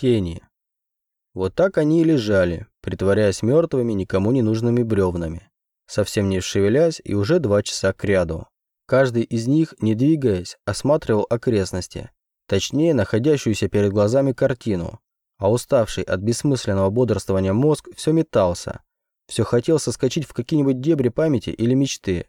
Тени. Вот так они и лежали, притворяясь мертвыми, никому не нужными бревнами, совсем не шевелясь и уже два часа кряду. Каждый из них, не двигаясь, осматривал окрестности, точнее, находящуюся перед глазами картину, а уставший от бессмысленного бодрствования мозг все метался, все хотел соскочить в какие-нибудь дебри памяти или мечты.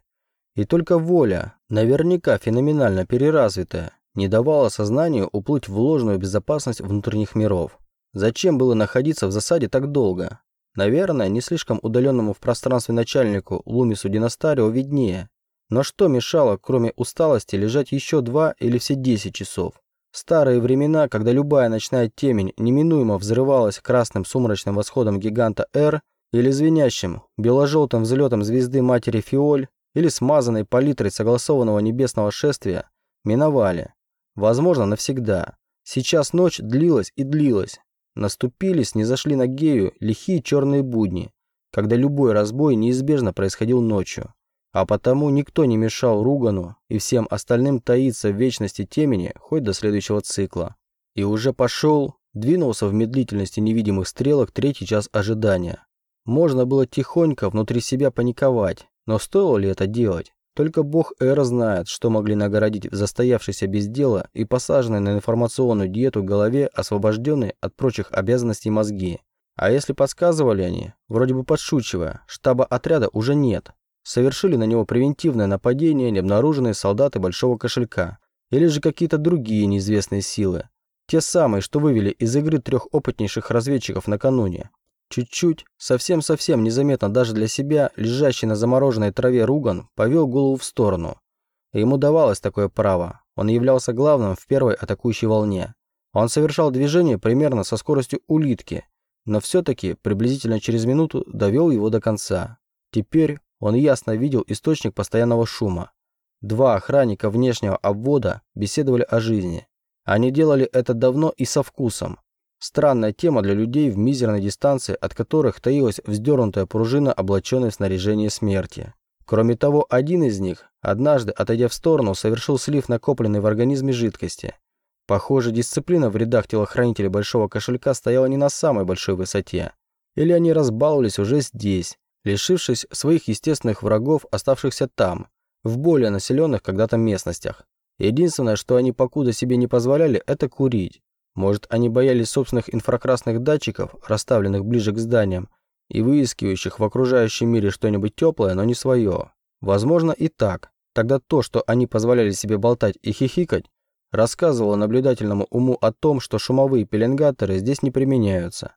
И только воля, наверняка феноменально переразвитая, не давала сознанию уплыть в ложную безопасность внутренних миров. Зачем было находиться в засаде так долго? Наверное, не слишком удаленному в пространстве начальнику Лумису Династарио виднее. Но что мешало, кроме усталости, лежать еще два или все десять часов? Старые времена, когда любая ночная темень неминуемо взрывалась красным сумрачным восходом гиганта Р или звенящим бело-желтым взлетом звезды матери Фиоль или смазанной палитрой согласованного небесного шествия, миновали. Возможно, навсегда. Сейчас ночь длилась и длилась, Наступились, не зашли на Гею лихие черные будни, когда любой разбой неизбежно происходил ночью. А потому никто не мешал Ругану и всем остальным таиться в вечности темени хоть до следующего цикла. И уже пошел, двинулся в медлительности невидимых стрелок третий час ожидания. Можно было тихонько внутри себя паниковать, но стоило ли это делать? Только бог Эра знает, что могли нагородить в застоявшейся без дела и посаженной на информационную диету голове освобожденной от прочих обязанностей мозги. А если подсказывали они, вроде бы подшучивая, штаба отряда уже нет. Совершили на него превентивное нападение необнаруженные солдаты Большого Кошелька. Или же какие-то другие неизвестные силы. Те самые, что вывели из игры трех опытнейших разведчиков накануне. Чуть-чуть, совсем-совсем незаметно даже для себя, лежащий на замороженной траве Руган повел голову в сторону. Ему давалось такое право. Он являлся главным в первой атакующей волне. Он совершал движение примерно со скоростью улитки, но все-таки приблизительно через минуту довел его до конца. Теперь он ясно видел источник постоянного шума. Два охранника внешнего обвода беседовали о жизни. Они делали это давно и со вкусом. Странная тема для людей в мизерной дистанции, от которых таилась вздернутая пружина, облаченная в снаряжение смерти. Кроме того, один из них, однажды, отойдя в сторону, совершил слив накопленной в организме жидкости. Похоже, дисциплина в рядах телохранителей большого кошелька стояла не на самой большой высоте. Или они разбаловались уже здесь, лишившись своих естественных врагов, оставшихся там, в более населенных когда-то местностях. Единственное, что они покуда себе не позволяли, это курить. Может, они боялись собственных инфракрасных датчиков, расставленных ближе к зданиям, и выискивающих в окружающем мире что-нибудь теплое, но не свое. Возможно и так. Тогда то, что они позволяли себе болтать и хихикать, рассказывало наблюдательному уму о том, что шумовые пеленгаторы здесь не применяются.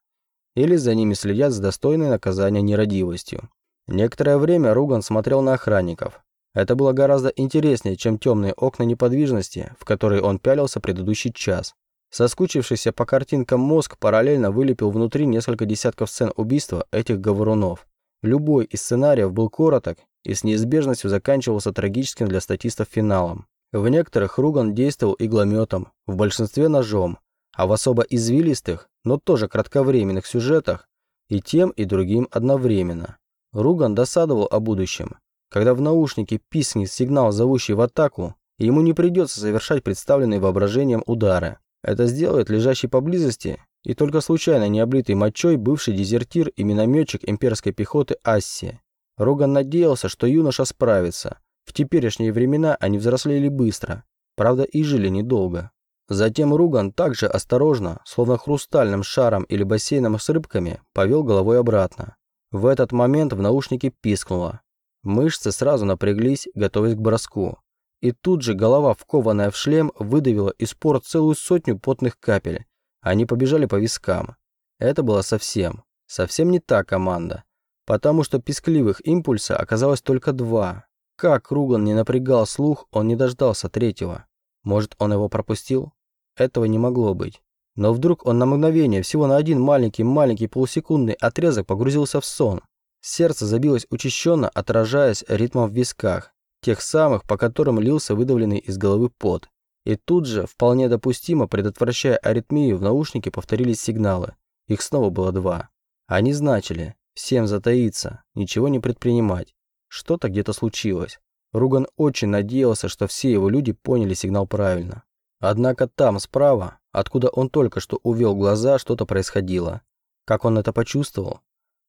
Или за ними следят с достойной наказания нерадивостью. Некоторое время Руган смотрел на охранников. Это было гораздо интереснее, чем темные окна неподвижности, в которые он пялился предыдущий час. Соскучившийся по картинкам мозг параллельно вылепил внутри несколько десятков сцен убийства этих говорунов. Любой из сценариев был короток и с неизбежностью заканчивался трагическим для статистов финалом. В некоторых Руган действовал иглометом, в большинстве ножом, а в особо извилистых, но тоже кратковременных сюжетах и тем, и другим одновременно. Руган досадовал о будущем. Когда в наушнике писнет сигнал, зовущий в атаку, ему не придется совершать представленные воображением удары. Это сделает лежащий поблизости и только случайно не облитый мочой бывший дезертир и минометчик имперской пехоты Асси. Роган надеялся, что юноша справится. В теперешние времена они взрослели быстро, правда и жили недолго. Затем Руган также осторожно, словно хрустальным шаром или бассейном с рыбками, повел головой обратно. В этот момент в наушнике пискнуло. Мышцы сразу напряглись, готовясь к броску. И тут же голова, вкованная в шлем, выдавила из пор целую сотню потных капель. Они побежали по вискам. Это была совсем, совсем не та команда. Потому что пискливых импульса оказалось только два. Как Руган не напрягал слух, он не дождался третьего. Может, он его пропустил? Этого не могло быть. Но вдруг он на мгновение, всего на один маленький-маленький полусекундный отрезок погрузился в сон. Сердце забилось учащенно, отражаясь ритмом в висках тех самых, по которым лился выдавленный из головы пот. И тут же, вполне допустимо, предотвращая аритмию, в наушнике повторились сигналы. Их снова было два. Они значили «всем затаиться, ничего не предпринимать». Что-то где-то случилось. Руган очень надеялся, что все его люди поняли сигнал правильно. Однако там, справа, Откуда он только что увел глаза, что-то происходило. Как он это почувствовал?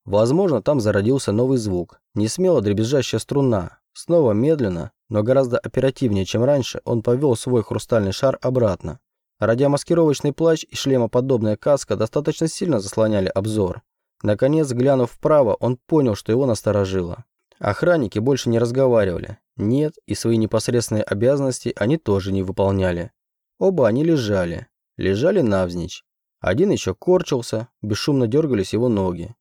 Возможно, там зародился новый звук. Не смело дребезжащая струна. Снова медленно, но гораздо оперативнее, чем раньше, он повел свой хрустальный шар обратно. Радиомаскировочный плащ и шлемоподобная каска достаточно сильно заслоняли обзор. Наконец, глянув вправо, он понял, что его насторожило. Охранники больше не разговаривали. Нет, и свои непосредственные обязанности они тоже не выполняли. Оба они лежали. Лежали навзничь. Один еще корчился, бесшумно дергались его ноги.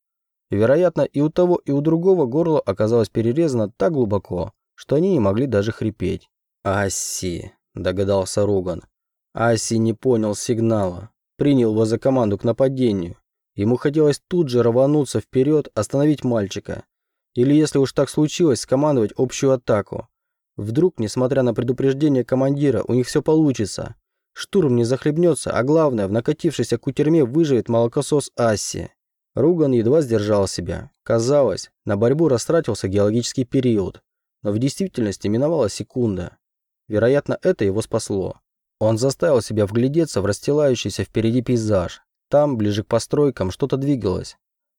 Вероятно, и у того, и у другого горло оказалось перерезано так глубоко, что они не могли даже хрипеть. «Асси», – догадался Роган. Асси не понял сигнала. Принял его за команду к нападению. Ему хотелось тут же рвануться вперед, остановить мальчика. Или, если уж так случилось, скомандовать общую атаку. Вдруг, несмотря на предупреждение командира, у них все получится. Штурм не захлебнется, а главное, в накатившейся кутерьме выживет молокосос Асси. Руган едва сдержал себя. Казалось, на борьбу растратился геологический период. Но в действительности миновала секунда. Вероятно, это его спасло. Он заставил себя вглядеться в расстилающийся впереди пейзаж. Там, ближе к постройкам, что-то двигалось.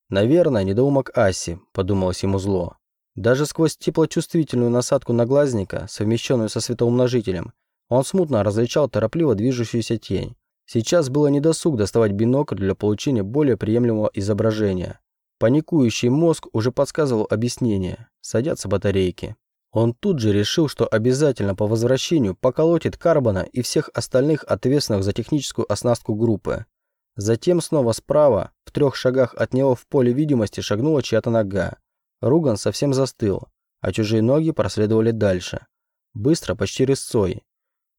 «Наверное, недоумок Аси», – подумалось ему зло. Даже сквозь теплочувствительную насадку наглазника, совмещенную со светоумножителем, он смутно различал торопливо движущуюся тень. Сейчас было недосуг доставать бинокль для получения более приемлемого изображения. Паникующий мозг уже подсказывал объяснение. Садятся батарейки. Он тут же решил, что обязательно по возвращению поколотит Карбона и всех остальных ответственных за техническую оснастку группы. Затем снова справа, в трех шагах от него в поле видимости шагнула чья-то нога. Руган совсем застыл, а чужие ноги проследовали дальше. Быстро, почти рысцой.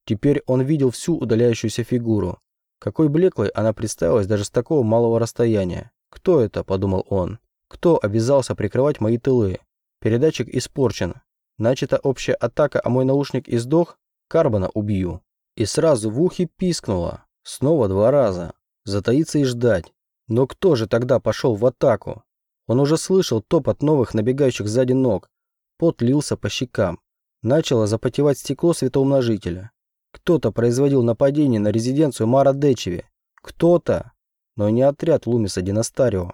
Теперь он видел всю удаляющуюся фигуру. Какой блеклой она представилась даже с такого малого расстояния. «Кто это?» – подумал он. «Кто обязался прикрывать мои тылы? Передатчик испорчен. Начата общая атака, а мой наушник издох? Карбона убью». И сразу в ухе пискнуло. Снова два раза затаиться и ждать. Но кто же тогда пошел в атаку? Он уже слышал топот новых набегающих сзади ног. Пот лился по щекам. Начало запотевать стекло светоумножителя. Кто-то производил нападение на резиденцию Мара Дечеви. Кто-то, но не отряд Лумиса Династарио.